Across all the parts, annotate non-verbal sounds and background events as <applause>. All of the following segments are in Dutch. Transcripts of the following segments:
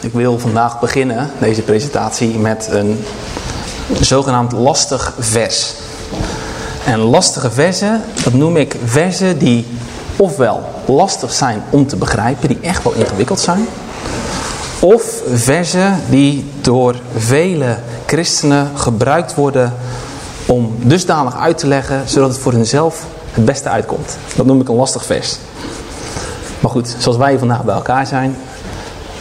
Ik wil vandaag beginnen, deze presentatie, met een zogenaamd lastig vers. En lastige versen, dat noem ik versen die ofwel lastig zijn om te begrijpen, die echt wel ingewikkeld zijn. Of versen die door vele christenen gebruikt worden om dusdanig uit te leggen, zodat het voor hunzelf het beste uitkomt. Dat noem ik een lastig vers. Maar goed, zoals wij vandaag bij elkaar zijn,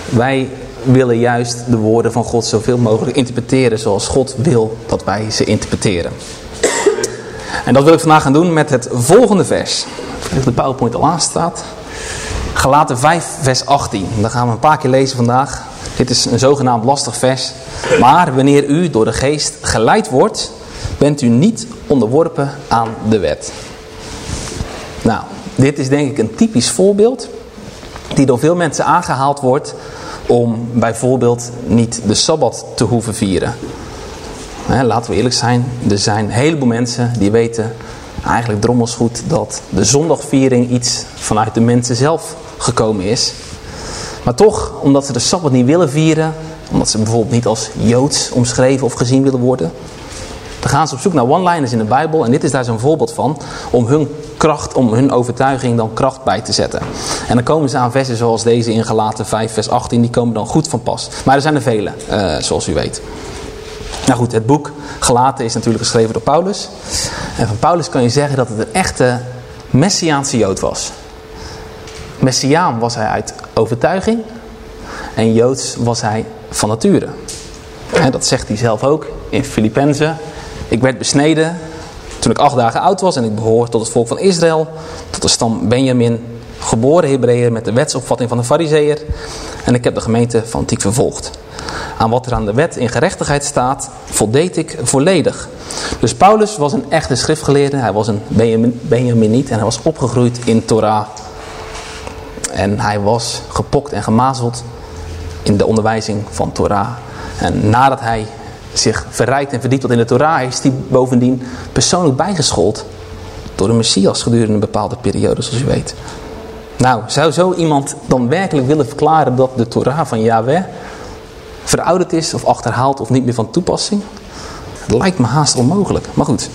wij willen juist de woorden van God zoveel mogelijk interpreteren zoals God wil dat wij ze interpreteren. En dat wil ik vandaag gaan doen met het volgende vers. Even de PowerPoint al aanstaat. Galaten 5 vers 18. Daar gaan we een paar keer lezen vandaag. Dit is een zogenaamd lastig vers. Maar wanneer u door de geest geleid wordt, bent u niet onderworpen aan de wet. Nou, dit is denk ik een typisch voorbeeld die door veel mensen aangehaald wordt om bijvoorbeeld niet de Sabbat te hoeven vieren. Laten we eerlijk zijn, er zijn een heleboel mensen die weten eigenlijk drommels goed dat de zondagviering iets vanuit de mensen zelf gekomen is. Maar toch, omdat ze de Sabbat niet willen vieren, omdat ze bijvoorbeeld niet als Joods omschreven of gezien willen worden, dan gaan ze op zoek naar one-liners in de Bijbel. En dit is daar zo'n voorbeeld van. Om hun kracht, om hun overtuiging dan kracht bij te zetten. En dan komen ze aan versen zoals deze in Galaten 5 vers 18. Die komen dan goed van pas. Maar er zijn er vele, uh, zoals u weet. Nou goed, het boek Galaten is natuurlijk geschreven door Paulus. En van Paulus kan je zeggen dat het een echte Messiaanse Jood was. Messiaan was hij uit overtuiging. En Joods was hij van nature. Dat zegt hij zelf ook in Filippenzen. Ik werd besneden toen ik acht dagen oud was en ik behoor tot het volk van Israël, tot de stam Benjamin, geboren Hebreeër met de wetsopvatting van de fariseer. En ik heb de gemeente fanatiek vervolgd. Aan wat er aan de wet in gerechtigheid staat, voldeed ik volledig. Dus Paulus was een echte schriftgeleerde, hij was een Benjamin, Benjaminiet en hij was opgegroeid in Torah. En hij was gepokt en gemazeld in de onderwijzing van Torah. En nadat hij zich verrijkt en verdiept wat in de Torah is die bovendien persoonlijk bijgeschoold door de Messias gedurende een bepaalde periode zoals u weet. Nou, zou zo iemand dan werkelijk willen verklaren dat de Torah van Yahweh verouderd is of achterhaald of niet meer van toepassing? Het lijkt me haast onmogelijk, maar goed.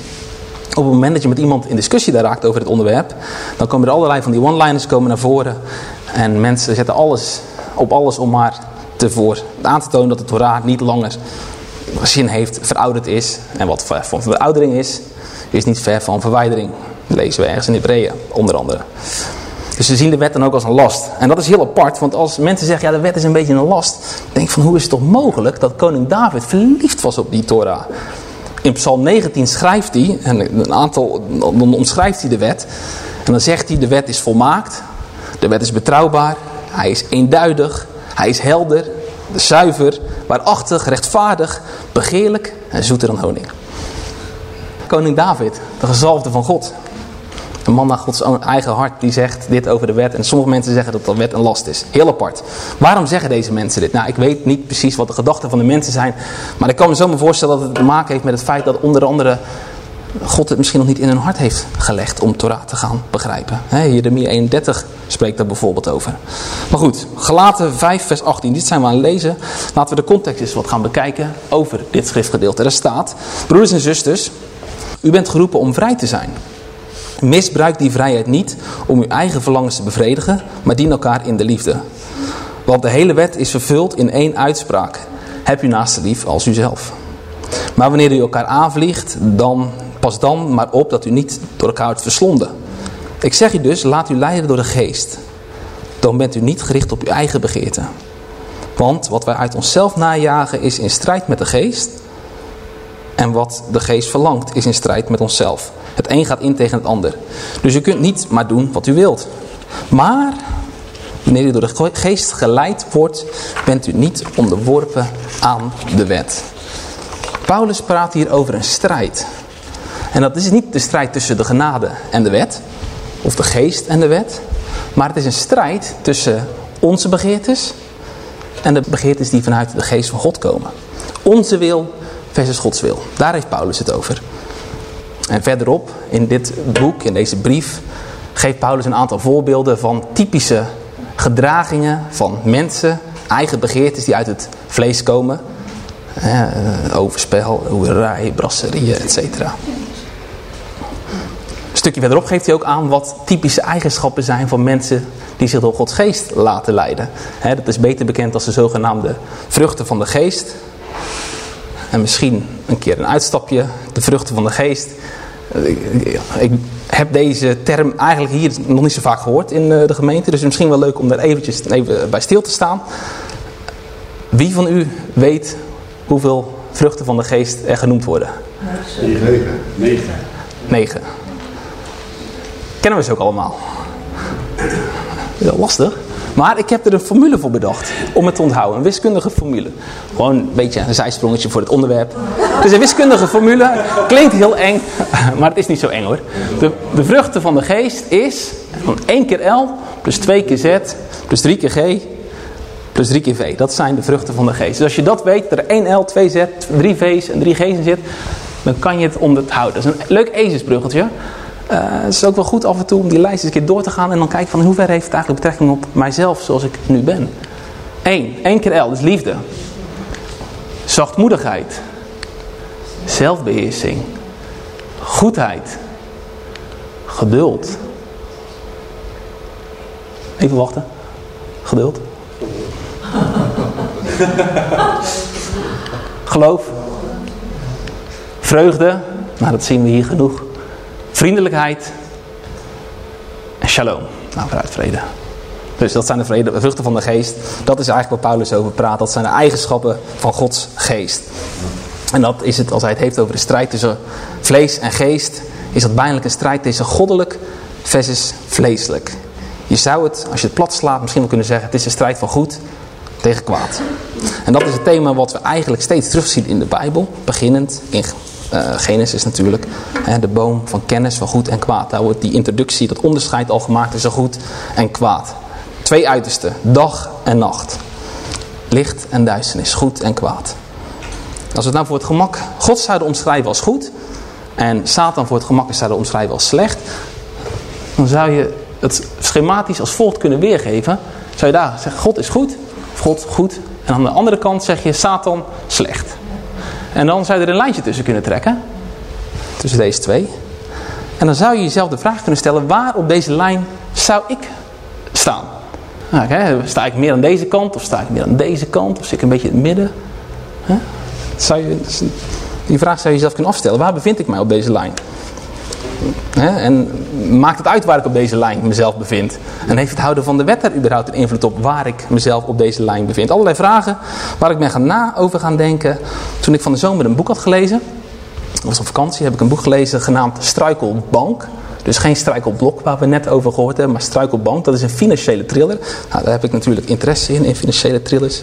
Op het moment dat je met iemand in discussie daar raakt over het onderwerp, dan komen er allerlei van die one-liners komen naar voren. En mensen zetten alles op alles om maar te voor aan te tonen dat de Torah niet langer zin heeft, verouderd is. En wat van veroudering is, is niet ver van verwijdering. Dat lezen we ergens in Hebreeën, onder andere. Dus ze zien de wet dan ook als een last. En dat is heel apart, want als mensen zeggen, ja de wet is een beetje een last. Denk van, hoe is het toch mogelijk dat koning David verliefd was op die Torah? In Psalm 19 schrijft hij, en een aantal, dan omschrijft hij de wet. En dan zegt hij, de wet is volmaakt, de wet is betrouwbaar, hij is eenduidig, hij is helder, zuiver, waarachtig, rechtvaardig, begeerlijk en zoeter dan honing. Koning David, de gezalfde van God. Een man naar Gods eigen hart die zegt dit over de wet. En sommige mensen zeggen dat de wet een last is. Heel apart. Waarom zeggen deze mensen dit? Nou, ik weet niet precies wat de gedachten van de mensen zijn. Maar ik kan me zo maar voorstellen dat het te maken heeft met het feit dat onder andere God het misschien nog niet in hun hart heeft gelegd om Torah te gaan begrijpen. He, Jeremia 31 spreekt daar bijvoorbeeld over. Maar goed, Galaten 5 vers 18, dit zijn we aan het lezen. Laten we de context eens wat gaan bekijken over dit schriftgedeelte. Er staat, broeders en zusters, u bent geroepen om vrij te zijn. Misbruik die vrijheid niet om uw eigen verlangens te bevredigen, maar dien elkaar in de liefde. Want de hele wet is vervuld in één uitspraak. Heb u naaste lief als uzelf. Maar wanneer u elkaar aanvliegt, dan pas dan maar op dat u niet door elkaar wordt verslonden. Ik zeg u dus, laat u leiden door de geest. Dan bent u niet gericht op uw eigen begeerte. Want wat wij uit onszelf najagen is in strijd met de geest. En wat de geest verlangt is in strijd met onszelf. Het een gaat in tegen het ander. Dus u kunt niet maar doen wat u wilt. Maar wanneer u door de geest geleid wordt, bent u niet onderworpen aan de wet. Paulus praat hier over een strijd. En dat is niet de strijd tussen de genade en de wet, of de geest en de wet, maar het is een strijd tussen onze begeertes en de begeertes die vanuit de geest van God komen. Onze wil versus Gods wil. Daar heeft Paulus het over. En verderop in dit boek, in deze brief, geeft Paulus een aantal voorbeelden van typische gedragingen van mensen, eigen begeertes die uit het vlees komen. Eh, overspel, hoerij, brasserieën, etc. Een stukje verderop geeft hij ook aan wat typische eigenschappen zijn van mensen die zich door Gods geest laten leiden. dat is beter bekend als de zogenaamde vruchten van de geest. En misschien een keer een uitstapje, de vruchten van de geest. Ik heb deze term eigenlijk hier nog niet zo vaak gehoord in eh, de gemeente. Dus misschien wel leuk om daar eventjes even bij stil te staan. Wie van u weet hoeveel vruchten van de geest er genoemd worden? Negen. Negen. Negen. Kennen we ze ook allemaal? Heel lastig. Maar ik heb er een formule voor bedacht om het te onthouden. Een wiskundige formule. Gewoon een beetje een zijsprongetje voor het onderwerp. Het is een wiskundige formule. Klinkt heel eng, <laughs> maar het is niet zo eng hoor. De, de vruchten van de geest is van 1 keer L plus 2 keer Z plus 3 keer G plus 3 keer V. Dat zijn de vruchten van de geest. Dus als je dat weet, dat er 1 L, 2 Z, 3 V's en 3 G's in zit, dan kan je het onthouden. Dat is een leuk ezelsbruggeltje. Uh, het is ook wel goed af en toe om die lijst eens een keer door te gaan en dan kijken van in hoeverre heeft het eigenlijk betrekking op mijzelf zoals ik nu ben. Eén, één keer L, dus liefde. Zachtmoedigheid. Zelfbeheersing. Goedheid. Geduld. Even wachten. Geduld. <laughs> Geloof. Vreugde. Nou, dat zien we hier genoeg. Vriendelijkheid. En shalom. Nou, vooruit vrede. Dus dat zijn de vruchten van de geest. Dat is eigenlijk waar Paulus over praat. Dat zijn de eigenschappen van Gods geest. En dat is het, als hij het heeft over de strijd tussen vlees en geest, is dat bijna een strijd tussen goddelijk versus vleeselijk. Je zou het, als je het plat slaat, misschien wel kunnen zeggen, het is een strijd van goed tegen kwaad. En dat is het thema wat we eigenlijk steeds terugzien in de Bijbel, beginnend in uh, Genesis natuurlijk, de boom van kennis van goed en kwaad. Daar wordt die introductie, dat onderscheid al gemaakt tussen goed en kwaad. Twee uitersten, dag en nacht. Licht en duisternis, goed en kwaad. Als we het nou voor het gemak God zouden omschrijven als goed en Satan voor het gemak zouden omschrijven als slecht, dan zou je het schematisch als volgt kunnen weergeven. Zou je daar zeggen, God is goed, God goed. En aan de andere kant zeg je Satan slecht. En dan zou je er een lijntje tussen kunnen trekken. Tussen deze twee. En dan zou je jezelf de vraag kunnen stellen, waar op deze lijn zou ik staan? Nou, sta ik meer aan deze kant of sta ik meer aan deze kant? Of zit ik een beetje in het midden? Zou je, die vraag zou je jezelf kunnen afstellen. Waar bevind ik mij op deze lijn? En maakt het uit waar ik op deze lijn mezelf bevind? En heeft het houden van de wet er überhaupt een invloed op waar ik mezelf op deze lijn bevind? Allerlei vragen waar ik ben gaan na over gaan denken. Toen ik van de zomer een boek had gelezen. Ik was op vakantie, heb ik een boek gelezen genaamd Struikelbank. Dus geen struikelblok waar we net over gehoord hebben, maar struikelbank. Dat is een financiële thriller. Nou, daar heb ik natuurlijk interesse in, in financiële thrillers.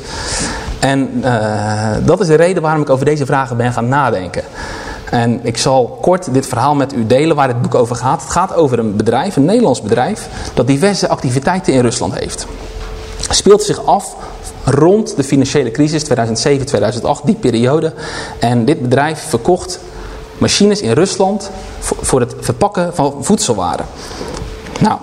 En uh, dat is de reden waarom ik over deze vragen ben gaan nadenken. En ik zal kort dit verhaal met u delen waar het boek over gaat. Het gaat over een bedrijf, een Nederlands bedrijf, dat diverse activiteiten in Rusland heeft. Het speelt zich af rond de financiële crisis 2007, 2008, die periode. En dit bedrijf verkocht machines in Rusland voor het verpakken van voedselwaren. Nou,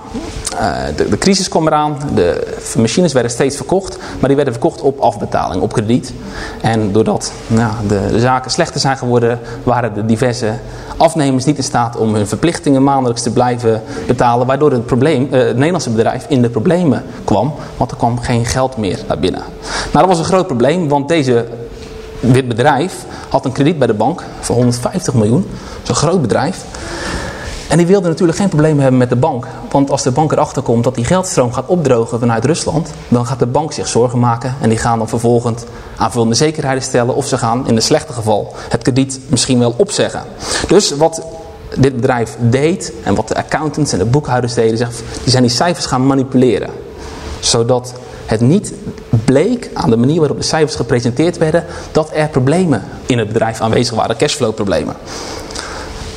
eh, de, crisis kwam eraan, de machines werden steeds verkocht, maar die werden verkocht op afbetaling, op krediet. En doordat nou, de, zaken slechter zijn geworden, waren de diverse afnemers niet in staat om hun verplichtingen maandelijks te blijven betalen, waardoor het, probleem, uh, het Nederlandse bedrijf in de problemen kwam, want er kwam geen geld meer naar binnen. Nou, dat was een groot probleem, want deze, dit bedrijf had een krediet bij de bank voor 150 miljoen, een groot bedrijf. En die wilde natuurlijk geen probleem hebben met de bank. Want als de bank erachter komt dat die geldstroom gaat opdrogen vanuit Rusland, dan gaat de bank zich zorgen maken. En die gaan dan vervolgens aanvullende zekerheden stellen. Of ze gaan in een slechte geval het krediet misschien wel opzeggen. Dus wat dit bedrijf deed en wat de accountants en de boekhouders deden, die zijn die cijfers gaan manipuleren. Zodat het niet bleek aan de manier waarop de cijfers gepresenteerd werden, dat er problemen in het bedrijf aanwezig waren, cashflow problemen.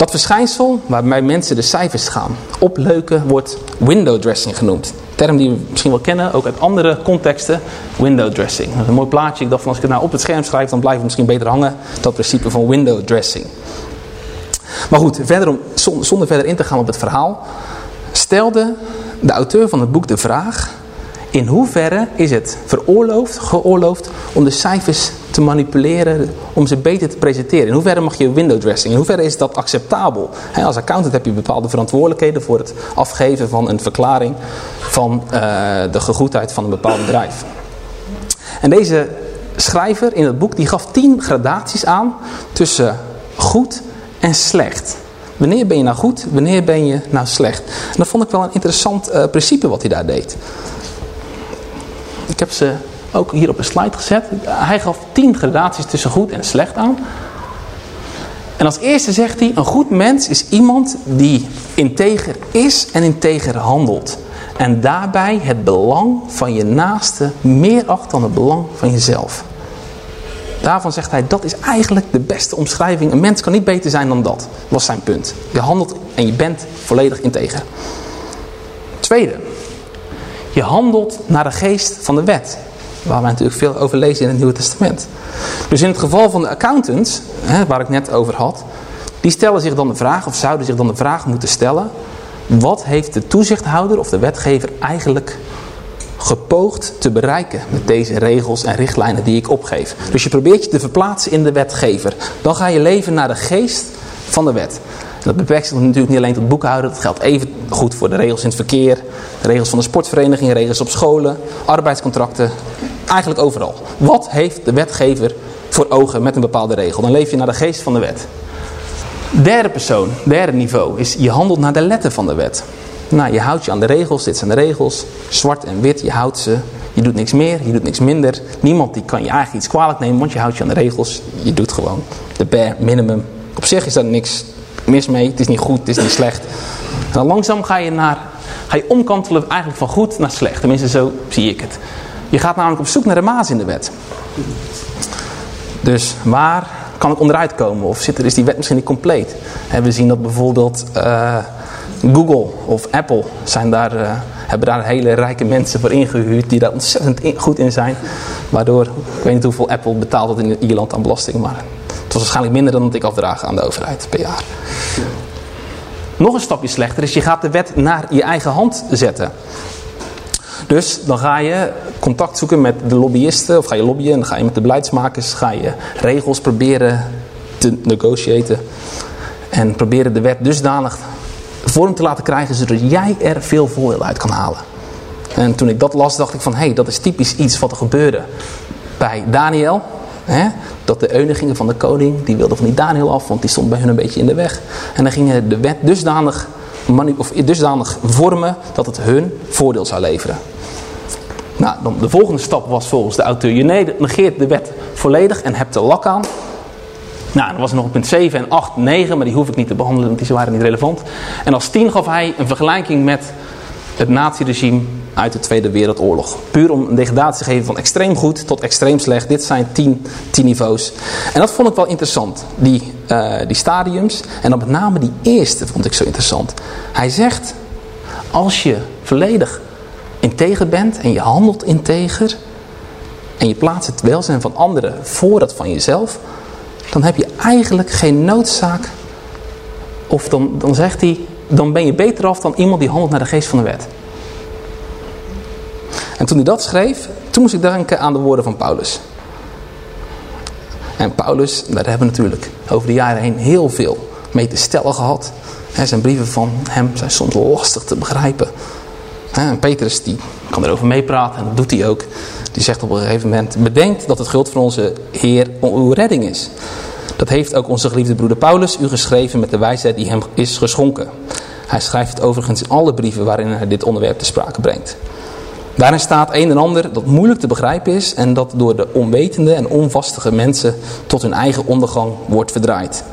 Dat verschijnsel waarbij mensen de cijfers gaan opleuken wordt window dressing genoemd. Term die we misschien wel kennen, ook uit andere contexten. Window dressing. Dat is een mooi plaatje. Ik dacht van als ik het nou op het scherm schrijf, dan blijft het misschien beter hangen. Dat principe van window dressing. Maar goed, verder om, zonder verder in te gaan op het verhaal. Stelde de auteur van het boek de vraag. In hoeverre is het veroorloofd, geoorloofd om de cijfers te manipuleren, om ze beter te presenteren? In hoeverre mag je window dressing? In hoeverre is dat acceptabel? als accountant heb je bepaalde verantwoordelijkheden voor het afgeven van een verklaring van uh, de gegoedheid van een bepaald bedrijf. En deze schrijver in het boek die gaf tien gradaties aan tussen goed en slecht. Wanneer ben je nou goed, wanneer ben je nou slecht? Dat vond ik wel een interessant uh, principe wat hij daar deed. Ik heb ze ook hier op een slide gezet. Hij gaf tien gradaties tussen goed en slecht aan. En als eerste zegt hij, een goed mens is iemand die integer is en integer handelt. En daarbij het belang van je naaste meer acht dan het belang van jezelf. Daarvan zegt hij, dat is eigenlijk de beste omschrijving. Een mens kan niet beter zijn dan dat, was zijn punt. Je handelt en je bent volledig integer. Tweede, je handelt naar de geest van de wet. Waar wij natuurlijk veel over lezen in het Nieuwe Testament. Dus in het geval van de accountants, hè, waar ik net over had. Die stellen zich dan de vraag, of zouden zich dan de vraag moeten stellen. Wat heeft de toezichthouder of de wetgever eigenlijk gepoogd te bereiken met deze regels en richtlijnen die ik opgeef. Dus je probeert je te verplaatsen in de wetgever. Dan ga je leven naar de geest van de wet. Dat beperkt zich natuurlijk niet alleen tot boekhouden. Dat geldt even goed voor de regels in het verkeer. De regels van de sportvereniging, regels op scholen, arbeidscontracten. Eigenlijk overal. Wat heeft de wetgever voor ogen met een bepaalde regel? Dan leef je naar de geest van de wet. Derde persoon, derde niveau, is je handelt naar de letter van de wet. Nou, je houdt je aan de regels, dit zijn de regels, zwart en wit, je houdt ze. Je doet niks meer, je doet niks minder. Niemand die kan je eigenlijk iets kwalijk nemen, want je houdt je aan de regels. Je doet gewoon de bare minimum. Op zich is daar niks mis mee, het is niet goed, het is niet slecht. En dan langzaam ga je, naar, ga je omkantelen eigenlijk van goed naar slecht. Tenminste, zo zie ik het. Je gaat namelijk op zoek naar de maas in de wet. Dus waar kan ik onderuit komen? Of zit er, is die wet misschien niet compleet? we zien dat bijvoorbeeld... Uh, Google of Apple zijn daar, uh, hebben daar hele rijke mensen voor ingehuurd die daar ontzettend goed in zijn. Waardoor, ik weet niet hoeveel Apple betaalt in Ierland aan belasting, maar het was waarschijnlijk minder dan dat ik afdraag aan de overheid per jaar. Nog een stapje slechter is, je gaat de wet naar je eigen hand zetten. Dus dan ga je contact zoeken met de lobbyisten, of ga je lobbyen, en dan ga je met de beleidsmakers, ga je regels proberen te negotiëren. En proberen de wet dusdanig vorm te laten krijgen zodat jij er veel voordeel uit kan halen. En toen ik dat las dacht ik van hé hey, dat is typisch iets wat er gebeurde bij Daniel. Hè? Dat de eunigingen van de koning, die wilden van die Daniel af, want die stond bij hun een beetje in de weg. En dan gingen de wet dusdanig, of dusdanig vormen dat het hun voordeel zou leveren. Nou, dan de volgende stap was volgens de auteur, je negeert de wet volledig en hebt de lak aan. Nou, dan was er nog punt 7 en 8, 9, maar die hoef ik niet te behandelen, want die waren niet relevant. En als 10 gaf hij een vergelijking met het naziregime uit de Tweede Wereldoorlog. Puur om een degradatie te geven van extreem goed tot extreem slecht. Dit zijn 10, 10 niveaus. En dat vond ik wel interessant, die, uh, die stadiums. En dan met name die eerste vond ik zo interessant. Hij zegt, als je volledig integer bent en je handelt integer... en je plaatst het welzijn van anderen voor dat van jezelf dan heb je eigenlijk geen noodzaak. Of dan, dan zegt hij, dan ben je beter af dan iemand die handelt naar de geest van de wet. En toen hij dat schreef, toen moest ik denken aan de woorden van Paulus. En Paulus, daar hebben we natuurlijk over de jaren heen heel veel mee te stellen gehad. zijn brieven van hem zijn soms lastig te begrijpen. En Petrus die kan erover meepraten en dat doet hij ook. Die zegt op een gegeven moment, bedenk dat het guld van onze Heer uw redding is. Dat heeft ook onze geliefde broeder Paulus u geschreven met de wijsheid die hem is geschonken. Hij schrijft het overigens in alle brieven waarin hij dit onderwerp te sprake brengt. Daarin staat een en ander dat moeilijk te begrijpen is en dat door de onwetende en onvastige mensen tot hun eigen ondergang wordt verdraaid.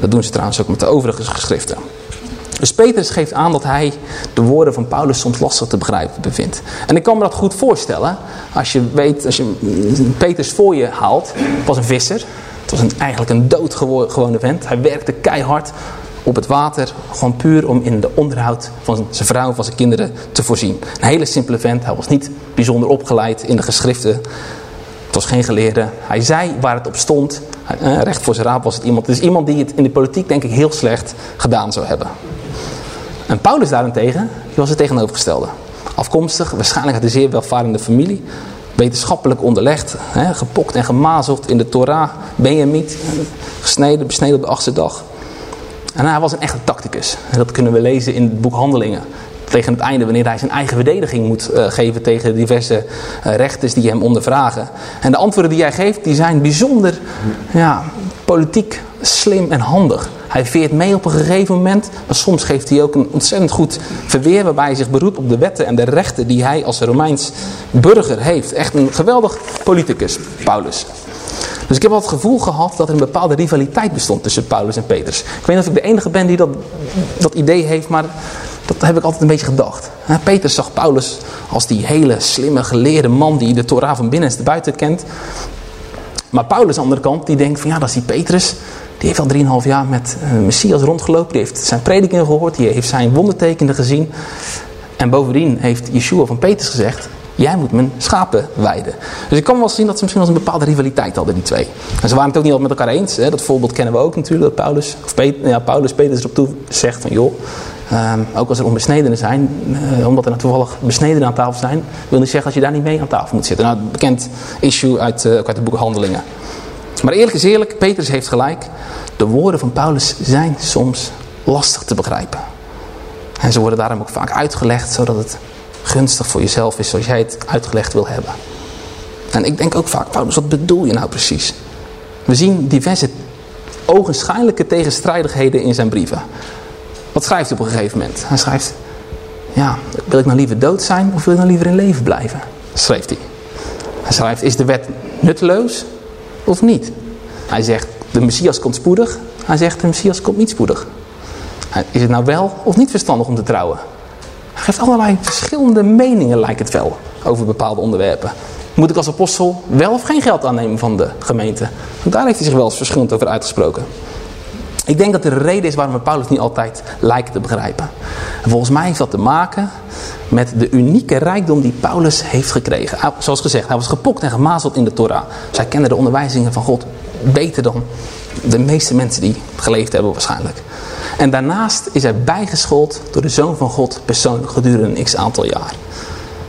Dat doen ze trouwens ook met de overige geschriften. Dus Petrus geeft aan dat hij de woorden van Paulus soms lastig te begrijpen bevindt. En ik kan me dat goed voorstellen. Als je weet, als je Petrus voor je haalt, was een visser. Het was een, eigenlijk een doodgewone vent. Hij werkte keihard op het water. Gewoon puur om in de onderhoud van zijn vrouw en van zijn kinderen te voorzien. Een hele simpele vent. Hij was niet bijzonder opgeleid in de geschriften. Het was geen geleerde. Hij zei waar het op stond. Eh, recht voor zijn raap was het iemand. Is iemand die het in de politiek denk ik heel slecht gedaan zou hebben. En Paulus daarentegen, die was het tegenovergestelde. Afkomstig, waarschijnlijk uit een zeer welvarende familie. Wetenschappelijk onderlegd, gepokt en gemazeld in de Torah. Benjamiet, gesneden, besneden op de achtste dag. En hij was een echte tacticus. Dat kunnen we lezen in het boek Handelingen. Tegen het einde, wanneer hij zijn eigen verdediging moet uh, geven tegen diverse uh, rechters die hem ondervragen. En de antwoorden die hij geeft, die zijn bijzonder ja, politiek slim en handig. Hij veert mee op een gegeven moment, maar soms geeft hij ook een ontzettend goed verweer waarbij hij zich beroept op de wetten en de rechten die hij als Romeins burger heeft. Echt een geweldig politicus, Paulus. Dus ik heb wel het gevoel gehad dat er een bepaalde rivaliteit bestond tussen Paulus en Petrus. Ik weet niet of ik de enige ben die dat, dat idee heeft, maar dat heb ik altijd een beetje gedacht. Petrus zag Paulus als die hele slimme geleerde man die de Torah van binnen en buiten kent. Maar Paulus aan de andere kant, die denkt van ja, dat is die Petrus. Die heeft al 3,5 jaar met uh, Messias rondgelopen. Die heeft zijn predikingen gehoord. Die heeft zijn wondertekenen gezien. En bovendien heeft Yeshua van Petrus gezegd. Jij moet mijn schapen weiden. Dus ik kan wel zien dat ze misschien wel een bepaalde rivaliteit hadden, die twee. En ze waren het ook niet altijd met elkaar eens. Hè. Dat voorbeeld kennen we ook natuurlijk. Dat Paulus, of Peter, ja, Paulus Petrus erop toe zegt van joh. Um, ook als er onbesnedenen zijn, uh, omdat er nou toevallig besnedenen aan tafel zijn, wil niet zeggen dat je daar niet mee aan tafel moet zitten. Nou, bekend issue uit, uh, uit de boeken Handelingen. Maar eerlijk is eerlijk, Petrus heeft gelijk. De woorden van Paulus zijn soms lastig te begrijpen. En ze worden daarom ook vaak uitgelegd, zodat het gunstig voor jezelf is zoals jij het uitgelegd wil hebben. En ik denk ook vaak, Paulus, wat bedoel je nou precies? We zien diverse ogenschijnlijke tegenstrijdigheden in zijn brieven. Wat schrijft hij op een gegeven moment? Hij schrijft, ja, wil ik nou liever dood zijn of wil ik nou liever in leven blijven? Schreef hij. Hij schrijft, is de wet nutteloos of niet? Hij zegt, de Messias komt spoedig. Hij zegt, de Messias komt niet spoedig. Is het nou wel of niet verstandig om te trouwen? Geeft allerlei verschillende meningen, lijkt het wel, over bepaalde onderwerpen. Moet ik als apostel wel of geen geld aannemen van de gemeente? Want daar heeft hij zich wel eens verschillend over uitgesproken. Ik denk dat een reden is waarom we Paulus niet altijd lijken te begrijpen. En volgens mij heeft dat te maken met de unieke rijkdom die Paulus heeft gekregen. Zoals gezegd, hij was gepokt en gemazeld in de Torah. Zij kende de onderwijzingen van God beter dan de meeste mensen die geleefd hebben waarschijnlijk. En daarnaast is hij bijgeschoold door de Zoon van God persoonlijk gedurende een x aantal jaar.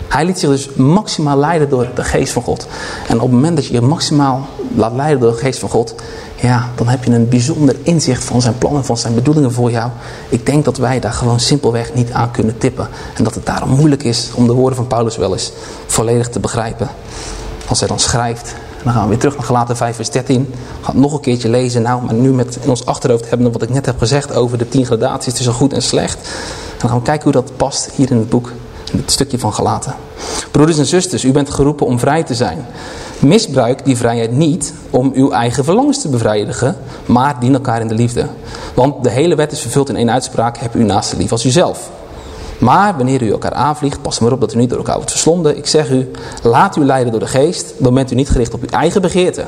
Hij liet zich dus maximaal leiden door de geest van God. En op het moment dat je je maximaal laat leiden door de geest van God, ja, dan heb je een bijzonder inzicht van zijn plannen, van zijn bedoelingen voor jou. Ik denk dat wij daar gewoon simpelweg niet aan kunnen tippen. En dat het daarom moeilijk is om de woorden van Paulus wel eens volledig te begrijpen. Als hij dan schrijft, dan gaan we weer terug naar Galaten 5 vers 13. We gaan het nog een keertje lezen nou, maar nu met in ons achterhoofd hebben wat ik net heb gezegd over de tien gradaties tussen goed en slecht. Dan gaan we kijken hoe dat past hier in het boek, in het stukje van Galaten. Broeders en zusters, u bent geroepen om vrij te zijn. Misbruik die vrijheid niet om uw eigen verlangens te bevredigen, maar dien elkaar in de liefde. Want de hele wet is vervuld in één uitspraak, heb u naast lief als uzelf. Maar wanneer u elkaar aanvliegt, pas maar op dat u niet door elkaar wordt verslonden. Ik zeg u, laat u leiden door de geest, dan bent u niet gericht op uw eigen begeerte.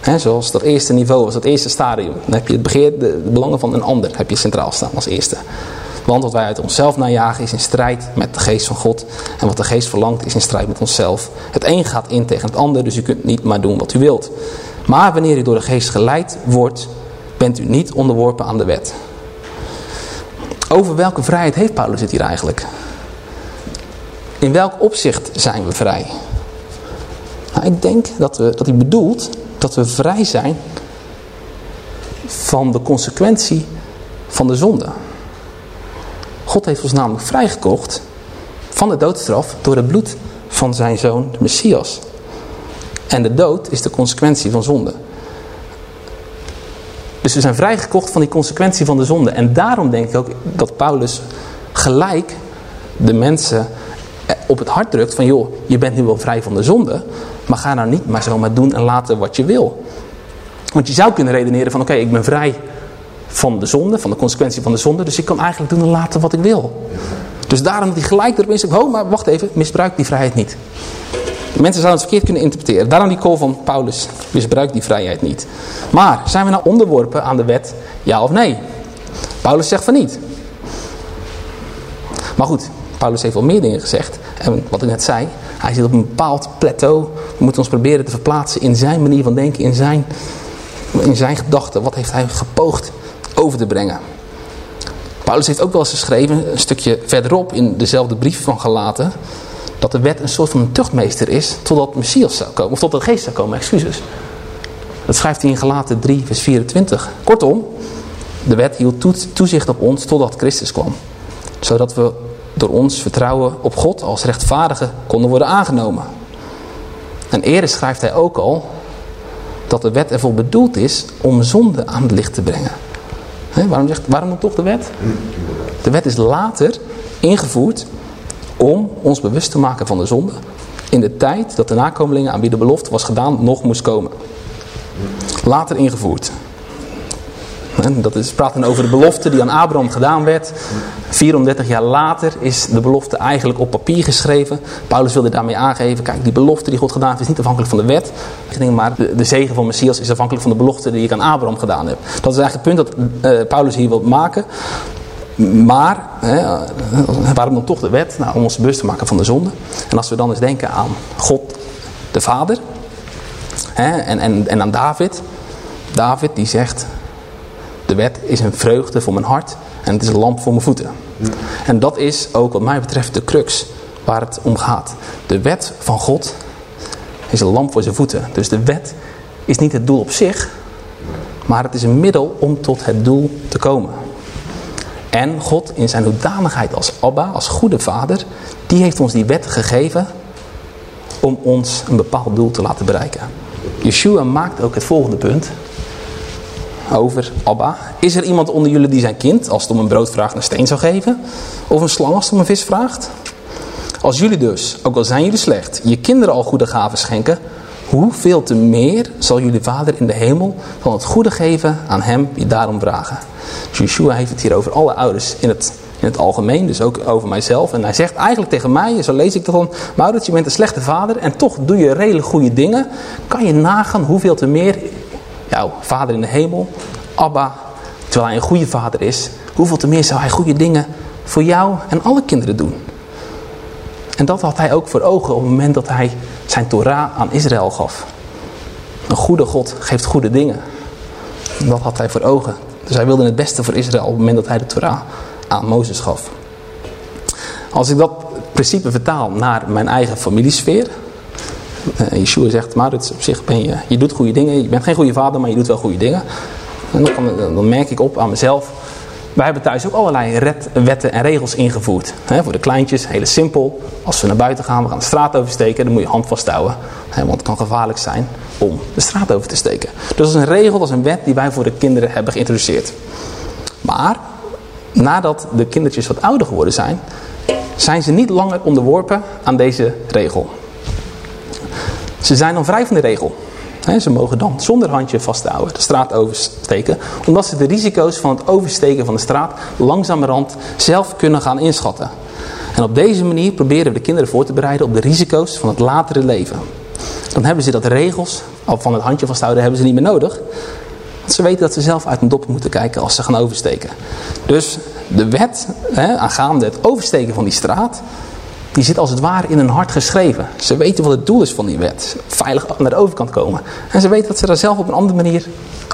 He, zoals dat eerste niveau, als dat eerste stadium. Dan heb je het begeer, de, belangen van een ander heb je centraal staan als eerste. Want wat wij uit onszelf najagen is in strijd met de geest van God. En wat de geest verlangt is in strijd met onszelf. Het een gaat in tegen het ander, dus u kunt niet maar doen wat u wilt. Maar wanneer u door de geest geleid wordt, bent u niet onderworpen aan de wet. Over welke vrijheid heeft Paulus het hier eigenlijk? In welk opzicht zijn we vrij? Nou, ik denk dat, we, dat hij bedoelt dat we vrij zijn van de consequentie van de zonde. God heeft ons namelijk vrijgekocht van de doodstraf door het bloed van zijn zoon, de Messias. En de dood is de consequentie van zonde. Dus we zijn vrijgekocht van die consequentie van de zonde. En daarom denk ik ook dat Paulus gelijk de mensen op het hart drukt van joh, je bent nu wel vrij van de zonde, maar ga nou niet maar zomaar doen en laten wat je wil. Want je zou kunnen redeneren van oké, ik ben vrij van de zonde, van de consequentie van de zonde, dus ik kan eigenlijk doen en laten wat ik wil. Dus daarom dat hij gelijk erop is, oh maar wacht even, misbruik die vrijheid niet. Mensen zouden het verkeerd kunnen interpreteren. Daarom die call van Paulus. Misbruik die vrijheid niet. Maar zijn we nou onderworpen aan de wet? Ja of nee? Paulus zegt van niet. Maar goed, Paulus heeft wel meer dingen gezegd. En wat ik net zei, hij zit op een bepaald plateau. We moeten ons proberen te verplaatsen in zijn manier van denken, in zijn, in zijn gedachten. Wat heeft hij gepoogd over te brengen? Paulus heeft ook wel eens geschreven, een stukje verderop in dezelfde brief van Galaten, dat de wet een soort van tuchtmeester is totdat Messias zou komen, of tot de geest zou komen, excuses. Dat schrijft hij in Galaten 3 vers 24. Kortom, de wet hield toezicht op ons totdat Christus kwam. Zodat we door ons vertrouwen op God als rechtvaardige konden worden aangenomen. En eerder schrijft hij ook al dat de wet ervoor bedoeld is om zonde aan het licht te brengen. waarom, zegt, waarom toch de wet? De wet is later ingevoerd om ons bewust te maken van de zonde. In de tijd dat de nakomelingen aan wie de belofte was gedaan nog moest komen. Later ingevoerd. En dat is praten over de belofte die aan Abraham gedaan werd. 34 jaar later is de belofte eigenlijk op papier geschreven. Paulus wilde daarmee aangeven, kijk die belofte die God gedaan heeft is niet afhankelijk van de wet. Maar de, zegen van Messias is afhankelijk van de belofte die ik aan Abraham gedaan heb. Dat is eigenlijk het punt dat uh, Paulus hier wil maken. Maar, hè, waarom dan toch de wet? Nou, om ons bewust te maken van de zonde. En als we dan eens denken aan God de Vader. Hè, en, en, en aan David. David die zegt, de wet is een vreugde voor mijn hart en het is een lamp voor mijn voeten. En dat is ook wat mij betreft de crux waar het om gaat. De wet van God is een lamp voor zijn voeten. Dus de wet is niet het doel op zich, maar het is een middel om tot het doel te komen. En God in zijn hoedanigheid als Abba, als goede vader, die heeft ons die wet gegeven om ons een bepaald doel te laten bereiken. Yeshua maakt ook het volgende punt over Abba. Is er iemand onder jullie die zijn kind, als het om een brood vraagt, een steen zou geven? Of een slang als het om een vis vraagt? Als jullie dus, ook al zijn jullie slecht, je kinderen al goede gaven schenken, hoeveel te meer zal jullie vader in de hemel van het goede geven aan hem die daarom vragen? Dus heeft het hier over alle ouders in het, in het algemeen, dus ook over mijzelf. En hij zegt eigenlijk tegen mij, zo lees ik dan, Maurits, je bent een slechte vader en toch doe je redelijk goede dingen. Kan je nagaan hoeveel te meer jouw vader in de hemel, Abba, terwijl hij een goede vader is, hoeveel te meer zou hij goede dingen voor jou en alle kinderen doen. En dat had hij ook voor ogen op het moment dat hij zijn Torah aan Israël gaf. Een goede God geeft goede dingen. En dat had hij voor ogen. Dus hij wilde het beste voor Israël op het moment dat hij de Torah aan Mozes gaf. Als ik dat principe vertaal naar mijn eigen familiesfeer, uh, Yeshua zegt, maar op zich ben je, je doet goede dingen. Je bent geen goede vader, maar je doet wel goede dingen. En dan merk ik op aan mezelf. Wij hebben thuis ook allerlei wetten en regels ingevoerd. voor de kleintjes, heel simpel. Als we naar buiten gaan, we gaan de straat oversteken, dan moet je hand vasthouden. want het kan gevaarlijk zijn om de straat over te steken. Dus dat is een regel, dat is een wet die wij voor de kinderen hebben geïntroduceerd. Maar, nadat de kindertjes wat ouder geworden zijn, zijn ze niet langer onderworpen aan deze regel. Ze zijn dan vrij van de regel. Ze mogen dan zonder handje vasthouden de straat oversteken. Omdat ze de risico's van het oversteken van de straat langzamerhand zelf kunnen gaan inschatten. En op deze manier proberen we de kinderen voor te bereiden op de risico's van het latere leven. Dan hebben ze dat regels van het handje vasthouden hebben ze niet meer nodig. Want ze weten dat ze zelf uit een dop moeten kijken als ze gaan oversteken. Dus de wet aangaande het oversteken van die straat die zit als het ware in hun hart geschreven. Ze weten wat het doel is van die wet. Veilig naar de overkant komen. En ze weten dat ze daar zelf op een andere manier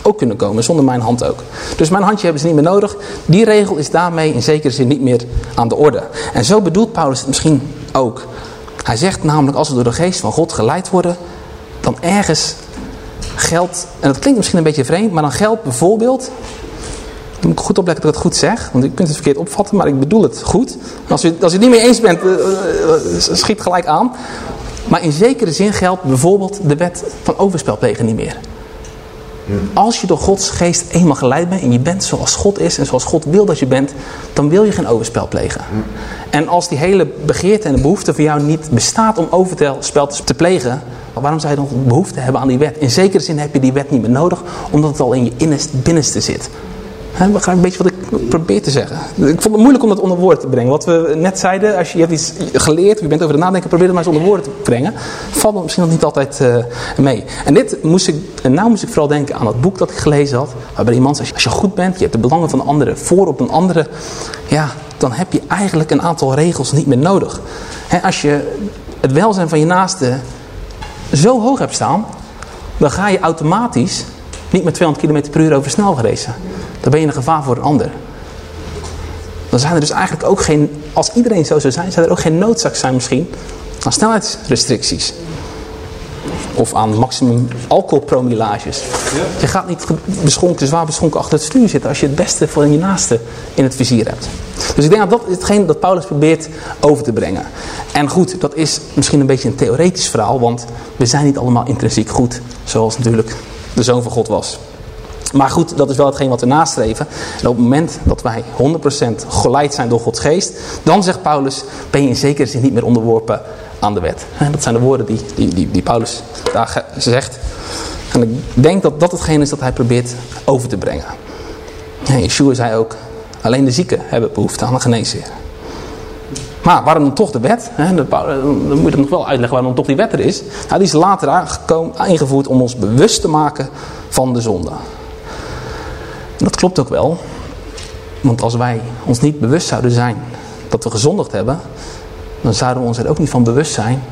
ook kunnen komen. Zonder mijn hand ook. Dus mijn handje hebben ze niet meer nodig. Die regel is daarmee in zekere zin niet meer aan de orde. En zo bedoelt Paulus het misschien ook. Hij zegt namelijk als we door de geest van God geleid worden. Dan ergens geldt, en dat klinkt misschien een beetje vreemd. Maar dan geldt bijvoorbeeld moet ik goed opletten dat ik het goed zeg. Want je kunt het verkeerd opvatten, maar ik bedoel het goed. Als je, als je het niet mee eens bent, uh, schiet gelijk aan. Maar in zekere zin geldt bijvoorbeeld de wet van overspel plegen niet meer. Als je door Gods geest eenmaal geleid bent en je bent zoals God is en zoals God wil dat je bent, dan wil je geen overspel plegen. En als die hele begeerte en de behoefte van jou niet bestaat om overspel te plegen, waarom zou je dan behoefte hebben aan die wet? In zekere zin heb je die wet niet meer nodig, omdat het al in je binnenste zit. He, begrijp een beetje wat ik probeer te zeggen. Ik vond het moeilijk om dat onder woorden te brengen. Wat we net zeiden, als je, je hebt iets geleerd, je bent over het nadenken, probeer het maar eens onder woorden te brengen. Valt het misschien nog niet altijd uh, mee. En dit moest ik, en nou moest ik vooral denken aan het boek dat ik gelezen had. Waarbij iemand zegt, als je goed bent, je hebt de belangen van anderen voor op een andere. Ja, dan heb je eigenlijk een aantal regels niet meer nodig. Als je het welzijn van je naaste zo hoog hebt staan, dan ga je automatisch niet met 200 km per uur over snel gereden. Dan ben je een gevaar voor een ander. Dan zijn er dus eigenlijk ook geen, als iedereen zo zou zijn, zou er ook geen noodzaak zijn misschien aan snelheidsrestricties. Of aan maximum alcoholpromillages. Je gaat niet beschonken, zwaar beschonken achter het stuur zitten als je het beste voor je naaste in het vizier hebt. Dus ik denk dat dat is hetgeen dat Paulus probeert over te brengen. En goed, dat is misschien een beetje een theoretisch verhaal, want we zijn niet allemaal intrinsiek goed. Zoals natuurlijk de Zoon van God was. Maar goed, dat is wel hetgeen wat we nastreven. En op het moment dat wij 100% geleid zijn door Gods geest, dan zegt Paulus, ben je in zekere zin niet meer onderworpen aan de wet. Dat zijn de woorden die, die, die, Paulus daar zegt. En ik denk dat dat hetgeen is dat hij probeert over te brengen. En Yeshua zei ook, alleen de zieken hebben behoefte aan een geneesheer. Maar waarom dan toch de wet? Dan moet je nog wel uitleggen waarom toch die wet er is. Nou, die is later aangekomen, ingevoerd om ons bewust te maken van de zonde. Dat klopt ook wel. Want als wij ons niet bewust zouden zijn dat we gezondigd hebben, dan zouden we ons er ook niet van bewust zijn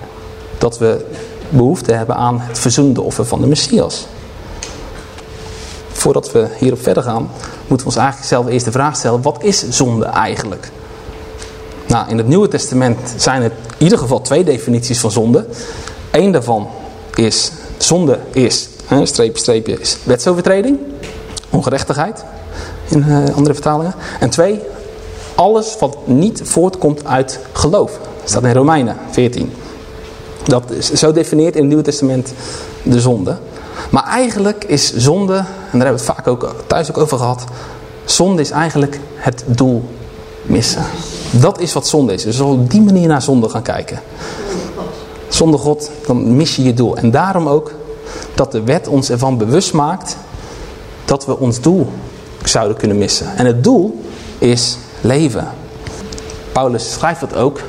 dat we behoefte hebben aan het verzoende offer van de Messias. Voordat we hierop verder gaan, moeten we ons eigenlijk zelf eerst de vraag stellen, wat is zonde eigenlijk? Nou, in het Nieuwe Testament zijn er in ieder geval twee definities van zonde. Eén daarvan is, zonde is, hè, streepje, is wetsovertreding, ongerechtigheid in uh, andere vertalingen. En twee, alles wat niet voortkomt uit geloof. Dat staat in Romeinen 14. Dat is, zo definieert in het Nieuwe Testament de zonde. Maar eigenlijk is zonde, en daar hebben we het vaak ook thuis ook over gehad. Zonde is eigenlijk het doel missen. Dat is wat zonde is. Dus op die manier naar zonde gaan kijken. Zonder God, dan mis je je doel. En daarom ook dat de wet ons ervan bewust maakt dat we ons doel zouden kunnen missen. En het doel is leven. Paulus schrijft dat ook.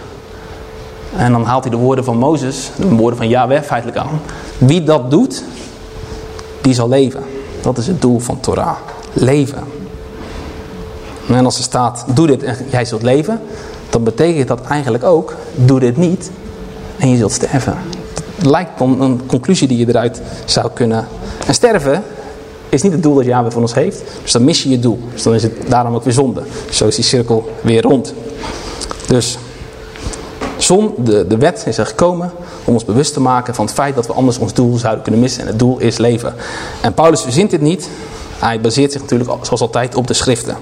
En dan haalt hij de woorden van Mozes, de woorden van Yahweh feitelijk aan. Wie dat doet, die zal leven. Dat is het doel van Torah. Leven. En als er staat, doe dit en jij zult leven, dan betekent dat eigenlijk ook, doe dit niet en je zult sterven. Dat lijkt dan een conclusie die je eruit zou kunnen... En sterven is niet het doel dat Yahweh van ons heeft, dus dan mis je je doel. Dus dan is het daarom ook weer zonde. Zo is die cirkel weer rond. Dus zon, de, de wet is er gekomen om ons bewust te maken van het feit dat we anders ons doel zouden kunnen missen. En het doel is leven. En Paulus verzint dit niet. Hij baseert zich natuurlijk zoals altijd op de schriften.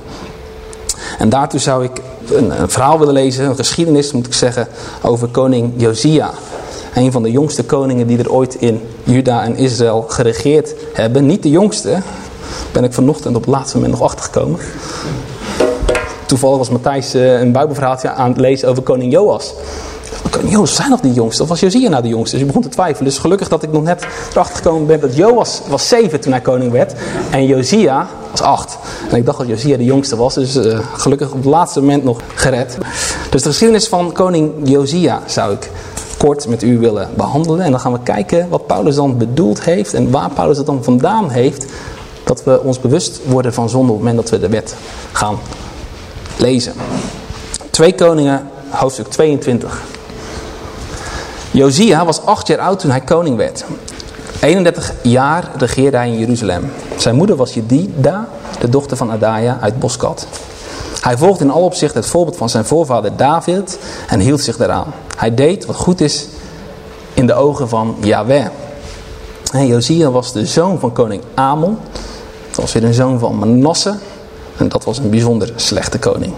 En daartoe zou ik een, een, verhaal willen lezen, een geschiedenis moet ik zeggen, over koning Josia. Een van de jongste koningen die er ooit in Juda en Israël geregeerd hebben. Niet de jongste, ben ik vanochtend op het laatste moment nog achtergekomen. Toevallig was Matthijs eh, een bijbelverhaaltje aan het lezen over koning Joas. Koning Joas, zijn nog die jongste? Of was Josia nou de jongste? Dus je begon te twijfelen. Dus gelukkig dat ik nog net erachter gekomen ben dat Joas was zeven toen hij koning werd. En Josia was acht. En ik dacht dat Josia de jongste was. Dus uh, gelukkig op het laatste moment nog gered. Dus de geschiedenis van koning Josia zou ik kort met u willen behandelen. En dan gaan we kijken wat Paulus dan bedoeld heeft. En waar Paulus het dan vandaan heeft. Dat we ons bewust worden van zonde op het moment dat we de wet gaan lezen. Twee Koningen, hoofdstuk 22. Josia was acht jaar oud toen hij koning werd. 31 jaar regeerde hij in Jeruzalem. Zijn moeder was Jedida, de dochter van Adaja uit Boskat. Hij volgde in alle opzichten het voorbeeld van zijn voorvader David en hield zich daaraan. Hij deed wat goed is in de ogen van Yahweh. En was de zoon van koning Amon. Dat was weer een zoon van Manasse. En dat was een bijzonder slechte koning.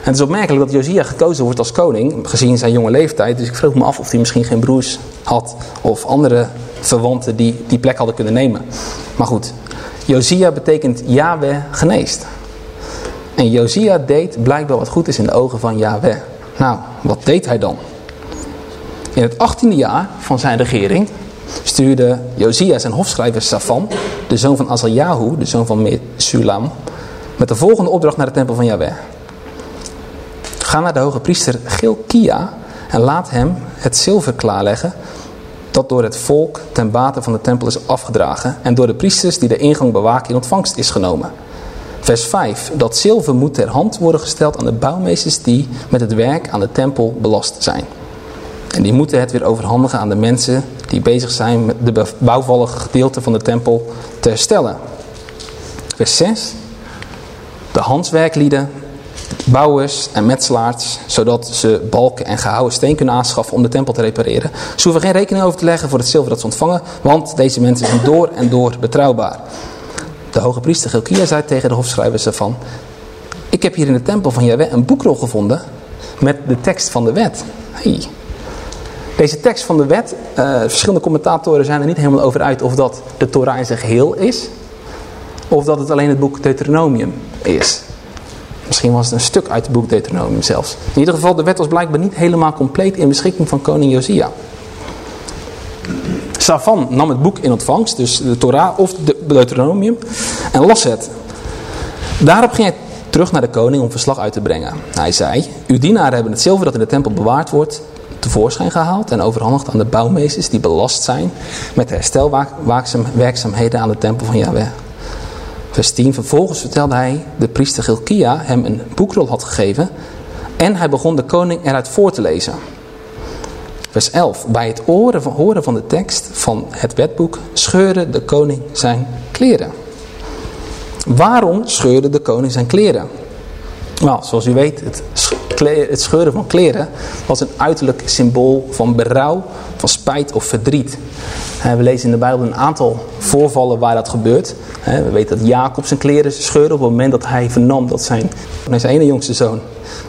Het is opmerkelijk dat Josia gekozen wordt als koning, gezien zijn jonge leeftijd. Dus ik vroeg me af of hij misschien geen broers had of andere verwanten die die plek hadden kunnen nemen. Maar goed, Josia betekent Yahweh geneest. En Josia deed blijkbaar wat goed is in de ogen van Yahweh. Nou, wat deed hij dan? In het achttiende jaar van zijn regering stuurde Josia zijn hofschrijver Safan, de zoon van Azaljahu, de zoon van Mesulam, Met de volgende opdracht naar de tempel van Yahweh. Ga naar de hoge priester Gilkia en laat hem het zilver klaarleggen dat door het volk ten bate van de tempel is afgedragen en door de priesters die de ingang bewaken in ontvangst is genomen. Vers 5. Dat zilver moet ter hand worden gesteld aan de bouwmeesters die met het werk aan de tempel belast zijn. En die moeten het weer overhandigen aan de mensen die bezig zijn met de bouwvallige gedeelte van de tempel te herstellen. Vers 6. De handswerklieden, bouwers en metselaars, zodat ze balken en gehouden steen kunnen aanschaffen om de tempel te repareren. Ze hoeven geen rekening over te leggen voor het zilver dat ze ontvangen, want deze mensen zijn door en door betrouwbaar. De hoge priester Gilkia zei tegen de hofschrijvers ervan, ik heb hier in de tempel van Jahweh een boekrol gevonden met de tekst van de wet. Deze tekst van de wet, uh, verschillende commentatoren zijn er niet helemaal over uit of dat de Torah in zijn geheel is, of dat het alleen het boek Deuteronomium is. Misschien was het een stuk uit het boek Deuteronomium zelfs. In ieder geval, de wet was blijkbaar niet helemaal compleet in beschikking van koning Josia. Safan nam het boek in ontvangst, dus de Torah of de Deuteronomium, en las het. Daarop ging hij terug naar de koning om verslag uit te brengen. Hij zei, uw dienaren hebben het zilver dat in de tempel bewaard wordt tevoorschijn gehaald en overhandigd aan de bouwmeesters die belast zijn met de herstelwerkzaamheden aan de tempel van Yahweh. Vers 10. Vervolgens vertelde hij de priester Gilkia hem een boekrol had gegeven en hij begon de koning eruit voor te lezen. Vers 11. Bij het horen van de tekst van het wetboek scheurde de koning zijn kleren. Waarom scheurde de koning zijn kleren? Nou, zoals u weet, het, het scheuren van kleren was een uiterlijk symbool van berouw, van spijt of verdriet. We lezen in de Bijbel een aantal voorvallen waar dat gebeurt. We weten dat Jacob zijn kleren scheurde op het moment dat hij vernam dat zijn, zijn ene jongste zoon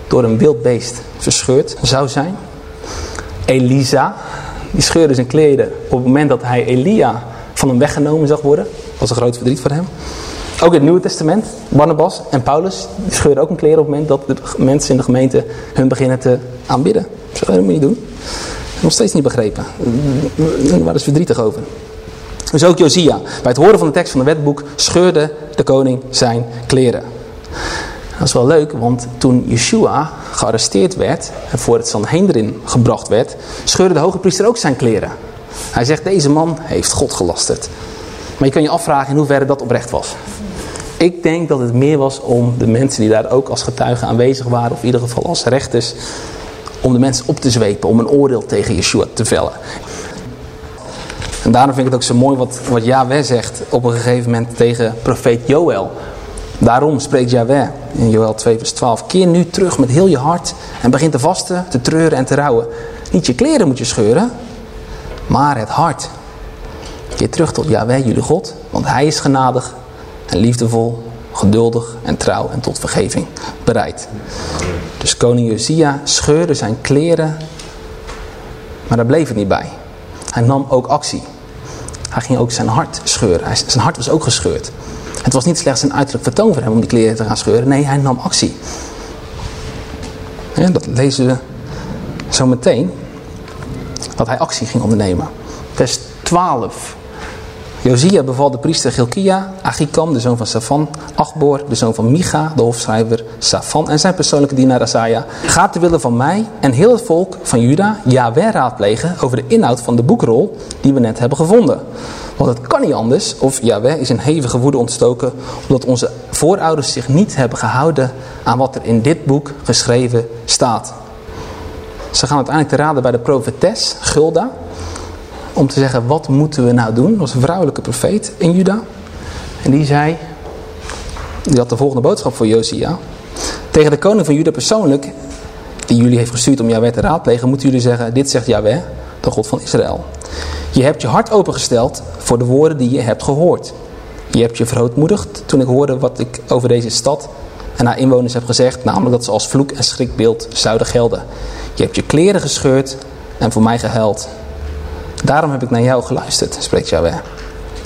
door een wild beest verscheurd zou zijn. Elisa, die scheurde zijn kleren op het moment dat hij Elia van hem weggenomen zag worden. Dat was een groot verdriet voor hem. Ook in het Nieuwe Testament, Barnabas en Paulus, die scheurden ook een kleren op het moment dat de mensen in de gemeente hun beginnen te aanbidden. Dat moet je niet doen. Nog steeds niet begrepen. Daar waren ze verdrietig over. Dus ook Josia. Bij het horen van de tekst van het wetboek scheurde de koning zijn kleren. Dat is wel leuk, want toen Yeshua gearresteerd werd en voor het Sanhedrin gebracht werd, scheurde de hoge priester ook zijn kleren. Hij zegt, deze man heeft God gelasterd. Maar je kan je afvragen in hoeverre dat oprecht was. Ik denk dat het meer was om de mensen die daar ook als getuigen aanwezig waren, of in ieder geval als rechters, om de mensen op te zwepen, om een oordeel tegen Yeshua te vellen. En daarom vind ik het ook zo mooi wat, wat zegt op een gegeven moment tegen profeet Joël. Daarom spreekt Yahweh in Joël 2 vers 12. Keer nu terug met heel je hart en begin te vasten, te treuren en te rouwen. Niet je kleren moet je scheuren, maar het hart. Keer terug tot Yahweh, jullie God, want hij is genadig en liefdevol, geduldig en trouw en tot vergeving bereid. Dus koning Josia scheurde zijn kleren, maar daar bleef het niet bij. Hij nam ook actie. Hij ging ook zijn hart scheuren. zijn hart was ook gescheurd. Het was niet slechts een uiterlijk vertoon voor hem om die kleren te gaan scheuren. Nee, hij nam actie. dat lezen we zo meteen. Dat hij actie ging ondernemen. Vers 12 Josia beval de priester Gilkia, Achikam, de zoon van Safan, Achbor, de zoon van Micha, de hofschrijver, Safan en zijn persoonlijke dienaar Asaja. Ga te willen van mij en heel het volk van Juda Yahweh raadplegen over de inhoud van de boekrol die we net hebben gevonden. Want het kan niet anders of Yahweh is in hevige woede ontstoken omdat onze voorouders zich niet hebben gehouden aan wat er in dit boek geschreven staat. Ze gaan uiteindelijk te raden bij de profetes Gulda, om te zeggen, wat moeten we nou doen? Dat was een vrouwelijke profeet in Juda. En die zei, die had de volgende boodschap voor Josia. Tegen de koning van Juda persoonlijk, die jullie heeft gestuurd om Yahweh te raadplegen, moeten jullie zeggen, dit zegt Yahweh, de God van Israël. Je hebt je hart opengesteld voor de woorden die je hebt gehoord. Je hebt je verootmoedigd toen ik hoorde wat ik over deze stad en haar inwoners heb gezegd, namelijk dat ze als vloek en schrikbeeld zouden gelden. Je hebt je kleren gescheurd en voor mij gehuild Daarom heb ik naar jou geluisterd, spreekt Yahweh.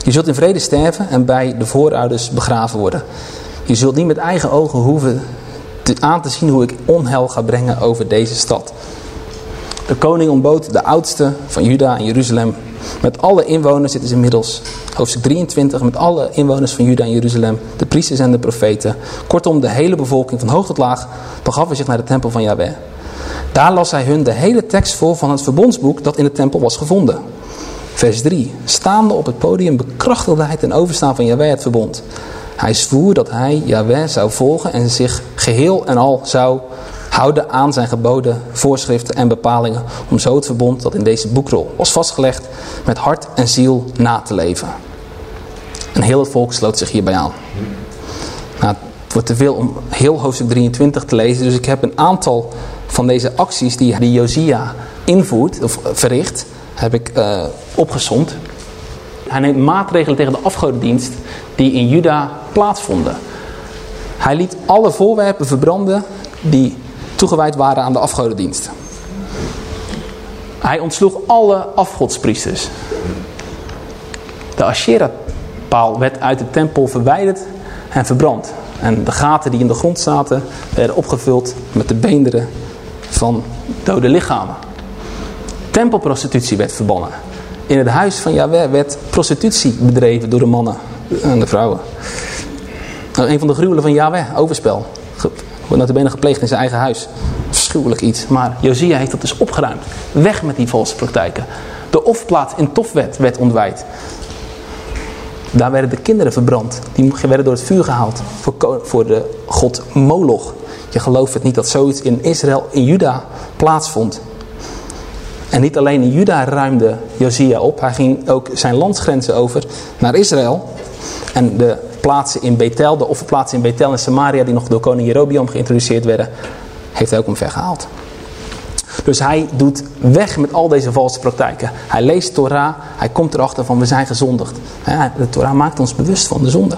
Je zult in vrede sterven en bij de voorouders begraven worden. Je zult niet met eigen ogen hoeven te, aan te zien hoe ik onheil ga brengen over deze stad. De koning ontbood de oudste van Juda en Jeruzalem. Met alle inwoners, het is inmiddels Hoofdstuk 23 met alle inwoners van Juda en Jeruzalem, de priesters en de profeten. Kortom, de hele bevolking van hoog tot laag begaf zich naar de tempel van Yahweh. Daar las hij hun de hele tekst voor van het verbondsboek dat in de tempel was gevonden. Vers 3. Staande op het podium bekrachtigde hij ten overstaan van Yahweh het verbond. Hij zwoer dat hij Yahweh zou volgen en zich geheel en al zou houden aan zijn geboden, voorschriften en bepalingen. Om zo het verbond dat in deze boekrol was vastgelegd met hart en ziel na te leven. En heel het volk sloot zich hierbij aan. Nou, het wordt te veel om heel hoofdstuk 23 te lezen. Dus ik heb een aantal van deze acties die, Josia invoert of verricht, heb ik uh, opgezond. Hij neemt maatregelen tegen de afgodendienst die in Juda plaatsvonden. Hij liet alle voorwerpen verbranden die toegewijd waren aan de afgodendienst. Hij ontsloeg alle afgodspriesters. De Asherah-paal werd uit de tempel verwijderd en verbrand. En de gaten die in de grond zaten werden opgevuld met de beenderen van dode lichamen. Tempelprostitutie werd verbannen. In het huis van Yahweh werd prostitutie bedreven door de mannen en de vrouwen. Nou, een van de gruwelen van Yahweh, overspel. Wordt notabene gepleegd in zijn eigen huis. Verschuwelijk iets. Maar Josia heeft dat dus opgeruimd. Weg met die valse praktijken. De ofplaats in Tofwet werd ontwijd. Daar werden de kinderen verbrand. Die werden door het vuur gehaald. Voor de god Moloch. Je gelooft het niet dat zoiets in Israël, in Juda plaatsvond. En niet alleen in Juda ruimde Josia op. Hij ging ook zijn landsgrenzen over naar Israël. En de plaatsen in Bethel, de offerplaatsen in Bethel en Samaria die nog door koning Jerobiam geïntroduceerd werden, heeft hij ook omver gehaald. Dus hij doet weg met al deze valse praktijken. Hij leest Torah, hij komt erachter van we zijn gezondigd. De Torah maakt ons bewust van de zonde.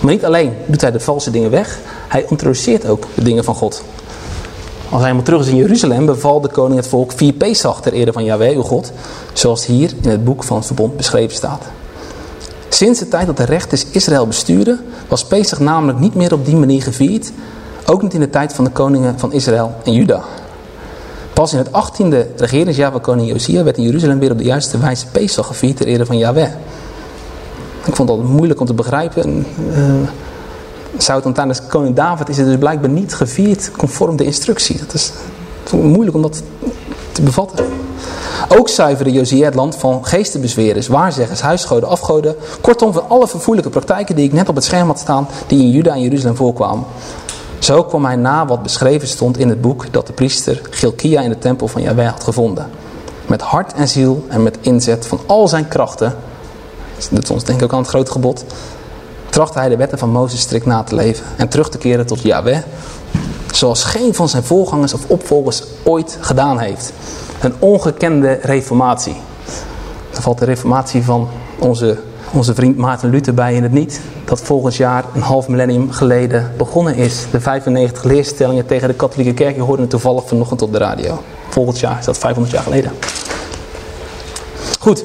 Maar niet alleen doet hij de valse dingen weg, hij introduceert ook de dingen van God. Als hij helemaal terug is in Jeruzalem, beval de koning het volk vier Pesach ter ere van Yahweh, uw God, zoals hier in het boek van het verbond beschreven staat. Sinds de tijd dat de rechters Israël bestuurden, was Pesach namelijk niet meer op die manier gevierd, ook niet in de tijd van de koningen van Israël en Juda. Pas in het 18e regeringsjaar van koning Josia werd in Jeruzalem weer op de juiste wijze Pesach gevierd ter ere van Yahweh. Ik vond het moeilijk om te begrijpen. Het tijdens koning David is het dus blijkbaar niet gevierd conform de instructie. Dat is moeilijk om dat te bevatten. Ook zuiverde Josia het land van geestenbezweerders, waarzeggers, huisgoden, afgoden. Kortom van alle vervoerlijke praktijken die ik net op het scherm had staan, die in Juda en Jeruzalem voorkwamen. Zo kwam hij na wat beschreven stond in het boek dat de priester Gilkia in de tempel van Yahweh had gevonden. Met hart en ziel en met inzet van al zijn krachten, dat is ons denk ik ook aan het grote gebod, trachtte hij de wetten van Mozes strikt na te leven en terug te keren tot Yahweh, zoals geen van zijn voorgangers of opvolgers ooit gedaan heeft. Een ongekende reformatie. Dan valt de reformatie van onze, onze vriend Maarten Luther bij in het niet. Dat volgend jaar een half millennium geleden begonnen is. De 95 leerstellingen tegen de katholieke kerk. Je hoorde het toevallig vanochtend op de radio. Volgend jaar is dat 500 jaar geleden. Goed,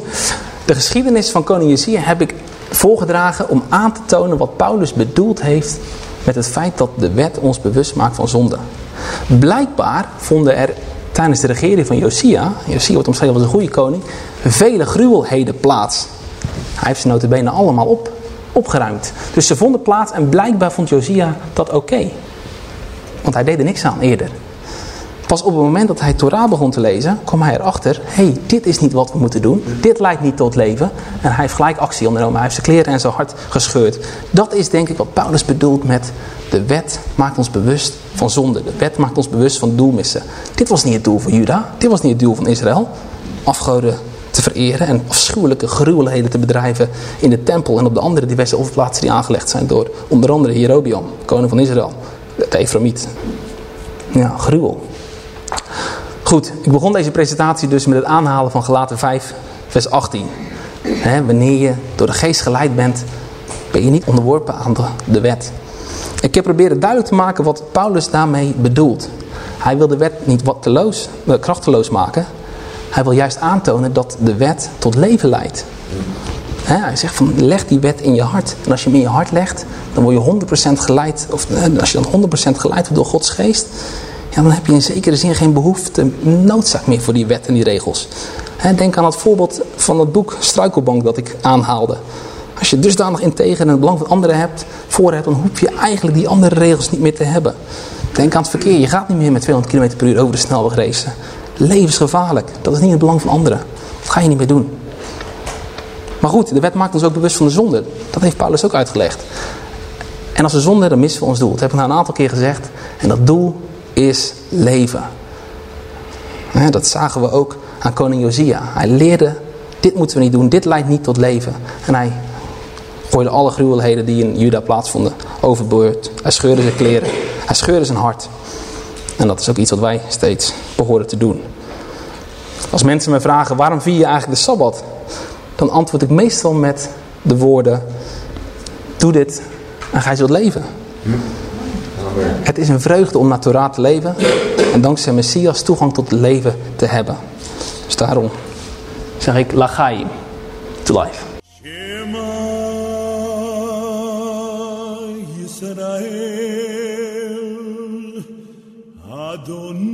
de geschiedenis van koning Jezaja heb ik voorgedragen om aan te tonen wat Paulus bedoeld heeft met het feit dat de wet ons bewust maakt van zonde. Blijkbaar vonden er tijdens de regering van Josia, Josia wordt omschreven als een goede koning, vele gruwelheden plaats. Hij heeft ze notabene allemaal op, opgeruimd. Dus ze vonden plaats en blijkbaar vond Josia dat oké. Want hij deed er niks aan eerder. Pas op het moment dat hij Torah begon te lezen, kwam hij erachter, hé, hey, dit is niet wat we moeten doen. Dit leidt niet tot leven. En hij heeft gelijk actie ondernomen. Hij heeft zijn kleren en zijn hart gescheurd. Dat is denk ik wat Paulus bedoelt met de wet maakt ons bewust van zonde. De wet maakt ons bewust van doelmissen. Dit was niet het doel van Juda. Dit was niet het doel van Israël. Afgoden te vereren en afschuwelijke gruwelijkheden te bedrijven in de tempel en op de andere diverse overplaatsen die aangelegd zijn door onder andere Jerobiam, koning van Israël, de Eframiet. Ja, gruwel. Goed, ik begon deze presentatie dus met het aanhalen van Galaten 5, vers 18. wanneer je door de geest geleid bent, ben je niet onderworpen aan de, de wet. Ik heb proberen duidelijk te maken wat Paulus daarmee bedoelt. Hij wil de wet niet watteloos, eh, krachteloos maken. Hij wil juist aantonen dat de wet tot leven leidt. hij zegt van leg die wet in je hart. En als je hem in je hart legt, dan word je 100% geleid. Of eh, als je dan 100% geleid wordt door Gods geest. Ja, dan heb je in zekere zin geen behoefte, noodzaak meer voor die wetten en die regels. Denk aan het voorbeeld van het boek Struikelbank dat ik aanhaalde. Als je dusdanig integer en het belang van anderen hebt, voor hebt, dan hoef je eigenlijk die andere regels niet meer te hebben. Denk aan het verkeer. Je gaat niet meer met 200 km per uur over de snelweg racen. Levensgevaarlijk. Dat is niet het belang van anderen. Dat ga je niet meer doen. Maar goed, de wet maakt ons ook bewust van de zonde. Dat heeft Paulus ook uitgelegd. En als we zonde, dan missen we ons doel. Dat heb ik nou een aantal keer gezegd. En dat doel is leven. Dat zagen we ook aan koning Josia. Hij leerde, dit moeten we niet doen, dit leidt niet tot leven. En hij gooide alle gruwelheden die in Juda plaatsvonden overboord. Hij scheurde zijn kleren, hij scheurde zijn hart. En dat is ook iets wat wij steeds behoren te doen. Als mensen me vragen, waarom vier je eigenlijk de Sabbat? Dan antwoord ik meestal met de woorden, doe dit en ga je zult leven. Het is een vreugde om naar Torah te leven en dankzij Messias toegang tot het leven te hebben. Dus daarom zeg ik lachaim to life. Shema Yisrael Adonai